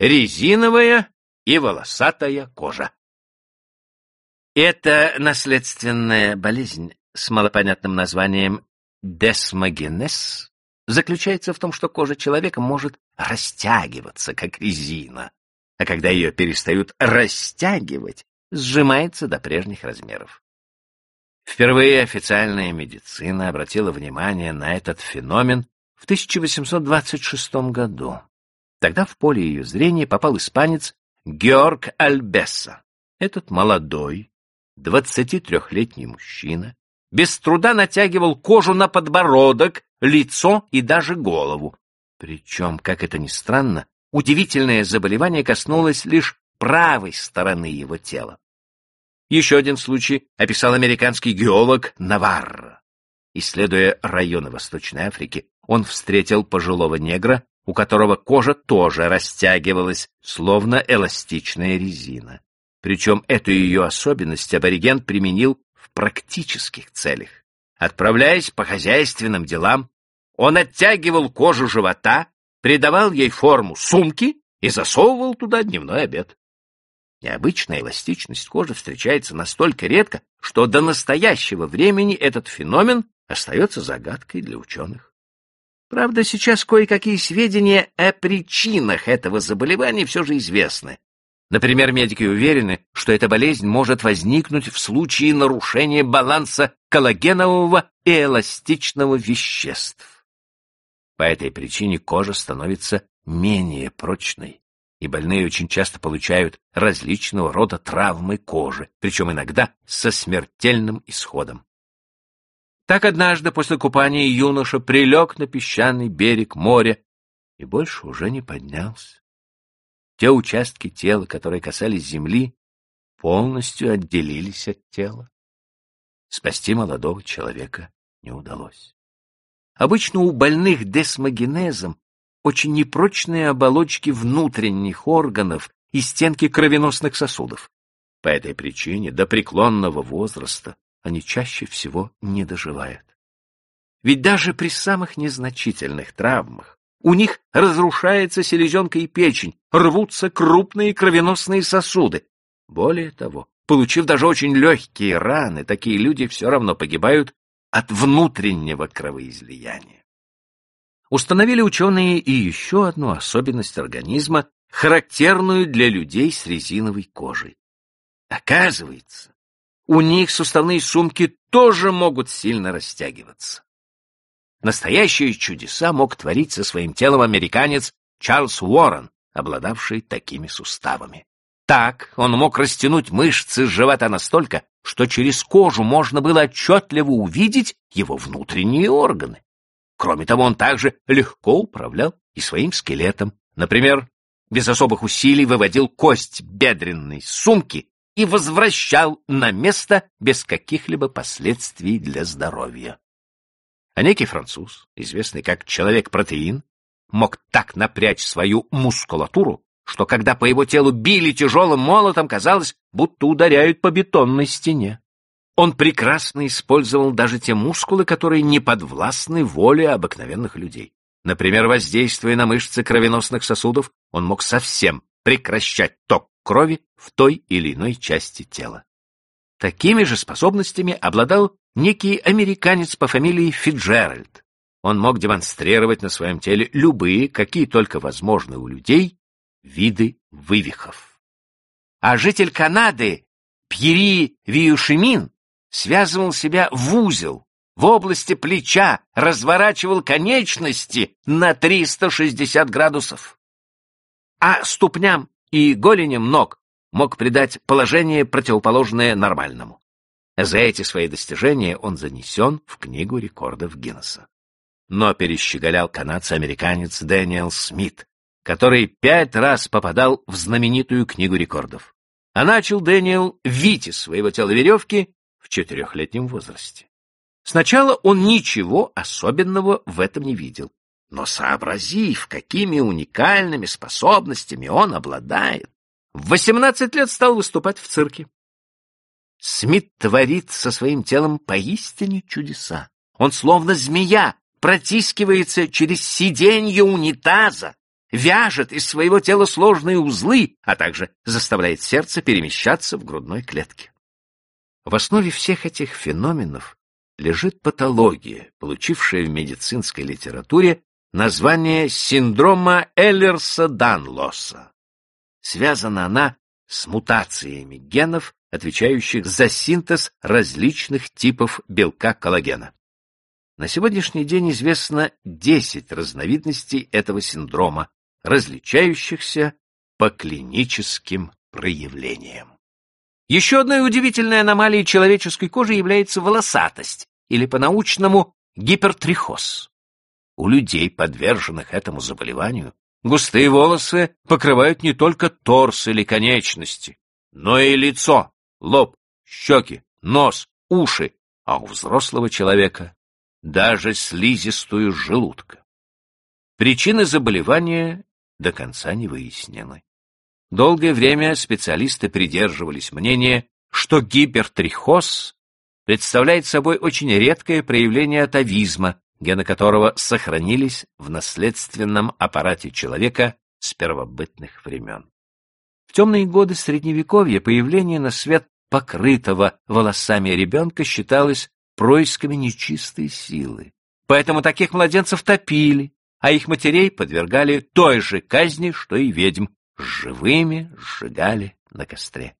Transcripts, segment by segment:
резиновая и волосатая кожа. Это наследственная болезнь с малопонятным названием десмогенез заключается в том, что кожа человека может растягиваться, как резина, а когда ее перестают растягивать, сжимается до прежних размеров. Впервые официальная медицина обратила внимание на этот феномен в 1826 году. Тогда в поле ее зрения попал испанец Георг Альбесса. Этот молодой, 23-летний мужчина без труда натягивал кожу на подбородок, лицо и даже голову. Причем, как это ни странно, удивительное заболевание коснулось лишь правой стороны его тела. Еще один случай описал американский геолог Наварро. Исследуя районы Восточной Африки, он встретил пожилого негра, у которого кожа тоже растягивалась, словно эластичная резина. Причем эту ее особенность абориген применил в практических целях. Отправляясь по хозяйственным делам, он оттягивал кожу живота, придавал ей форму сумки и засовывал туда дневной обед. Необычная эластичность кожи встречается настолько редко, что до настоящего времени этот феномен остается загадкой для ученых. Правда, сейчас кое-какие сведения о причинах этого заболевания все же известны. Например, медики уверены, что эта болезнь может возникнуть в случае нарушения баланса коллагенового и эластичного веществ. По этой причине кожа становится менее прочной, и больные очень часто получают различного рода травмы кожи, причем иногда со смертельным исходом. Так однажды после купания юноша прилег на песчаный берег моря и больше уже не поднялся. Те участки тела, которые касались земли, полностью отделились от тела. Спасти молодого человека не удалось. Обычно у больных десмогенезом очень непрочные оболочки внутренних органов и стенки кровеносных сосудов. По этой причине до преклонного возраста они чаще всего не доживают. Ведь даже при самых незначительных травмах у них разрушается селезенка и печень, рвутся крупные кровеносные сосуды. Более того, получив даже очень легкие раны, такие люди все равно погибают от внутреннего кровоизлияния. Установили ученые и еще одну особенность организма, характерную для людей с резиновой кожей. Оказывается, у них суставные сумки тоже могут сильно растягиваться. Настоящие чудеса мог творить со своим телом американец Чарльз Уоррен, обладавший такими суставами. Так он мог растянуть мышцы живота настолько, что через кожу можно было отчетливо увидеть его внутренние органы. Кроме того, он также легко управлял и своим скелетом. Например, без особых усилий выводил кость бедренной сумки и возвращал на место без каких-либо последствий для здоровья. А некий француз, известный как Человек-протеин, мог так напрячь свою мускулатуру, что когда по его телу били тяжелым молотом, казалось, будто ударяют по бетонной стене. Он прекрасно использовал даже те мускулы, которые не подвластны воле обыкновенных людей. Например, воздействуя на мышцы кровеносных сосудов, он мог совсем прекращать ток крови в той или иной части тела. Такими же способностями обладал некий американец по фамилии Фиджеральд. Он мог демонстрировать на своем теле любые, какие только возможны у людей, виды вывихов. А житель Канады Пьери Виюшимин связывал себя в узел, в области плеча, разворачивал конечности на 360 градусов. А ступням и голеням ног мог придать положение, противоположное нормальному. За эти свои достижения он занесен в Книгу рекордов Гиннесса. Но перещеголял канадца-американец Дэниел Смит, который пять раз попадал в знаменитую Книгу рекордов. А начал Дэниел вить из своего тела веревки в четырехлетнем возрасте. Сначала он ничего особенного в этом не видел, но сообразив, какими уникальными способностями он обладает, в 18 лет стал выступать в цирке. Смит творит со своим телом поистине чудеса. Он словно змея протискивается через сиденье унитаза, вяжет из своего тела сложные узлы, а также заставляет сердце перемещаться в грудной клетке. В основе всех этих феноменов лежит патология, получившая в медицинской литературе название синдрома Эллерса-Данлоса. Связана она с мутациями генов, отвечающих за синтез различных типов белка коллагена. На сегодняшний день известно 10 разновидностей этого синдрома, различающихся по клиническим проявлениям. Еще одной удивительной аномалией человеческой кожи является волосатость, или по-научному гипертрихоз. У людей, подверженных этому заболеванию, густые волосы покрывают не только торс или конечности, но и лицо, лоб, щеки, нос, уши, а у взрослого человека даже слизистую желудка. Причины заболевания до конца не выяснены. Долгое время специалисты придерживались мнения, что гипертрихоз представляет собой очень редкое проявление атовизма, гены которого сохранились в наследственном аппарате человека с первобытных времен. В темные годы Средневековья появление на свет покрытого волосами ребенка считалось происками нечистой силы. Поэтому таких младенцев топили, а их матерей подвергали той же казни, что и ведьм, живыми сжигали на костре.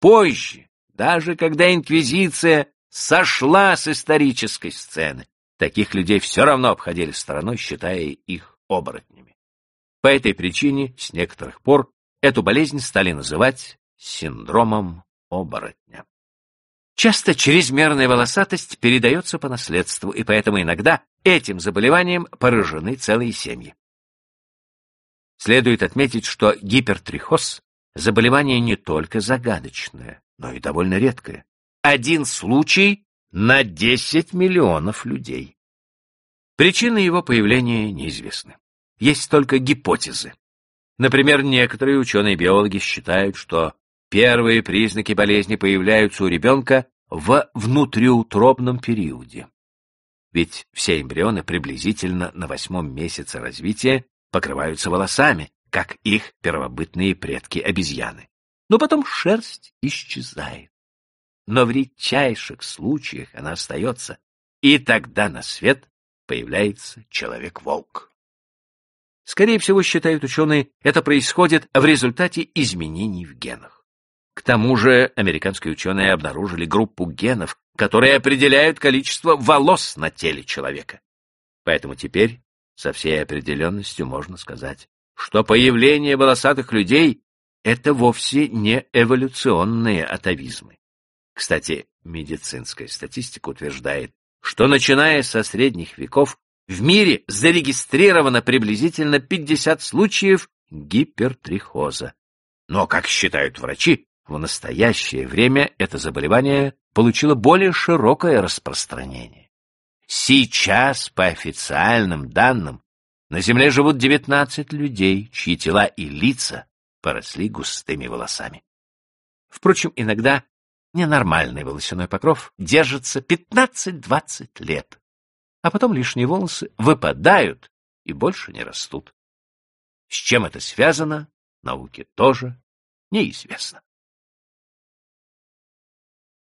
Позже, даже когда инквизиция сошла с исторической сцены. Таких людей все равно обходили стороной, считая их оборотнями. По этой причине с некоторых пор эту болезнь стали называть синдромом оборотня. Часто чрезмерная волосатость передается по наследству, и поэтому иногда этим заболеванием поражены целые семьи. Следует отметить, что гипертрихоз – заболевание не только загадочное, но и довольно редкое один случай на 10 миллионов людей. Причины его появления неизвестны. Есть только гипотезы. Например, некоторые ученые-биологи считают, что первые признаки болезни появляются у ребенка в внутриутробном периоде. Ведь все эмбрионы приблизительно на восьмом месяце развития покрываются волосами, как их первобытные предки-обезьяны. Но потом шерсть исчезает но в редчайших случаях она остается, и тогда на свет появляется человек-волк. Скорее всего, считают ученые, это происходит в результате изменений в генах. К тому же американские ученые обнаружили группу генов, которые определяют количество волос на теле человека. Поэтому теперь со всей определенностью можно сказать, что появление волосатых людей — это вовсе не эволюционные атовизмы. Кстати, медицинская статистика утверждает, что начиная со средних веков в мире зарегистрировано приблизительно 50 случаев гипертрихоза. Но, как считают врачи, в настоящее время это заболевание получило более широкое распространение. Сейчас, по официальным данным, на Земле живут 19 людей, чьи тела и лица поросли густыми волосами. Впрочем, иногда ненормальный волосяной покров держится 15-20 лет, а потом лишние волосы выпадают и больше не растут. С чем это связано, науке тоже неизвестно.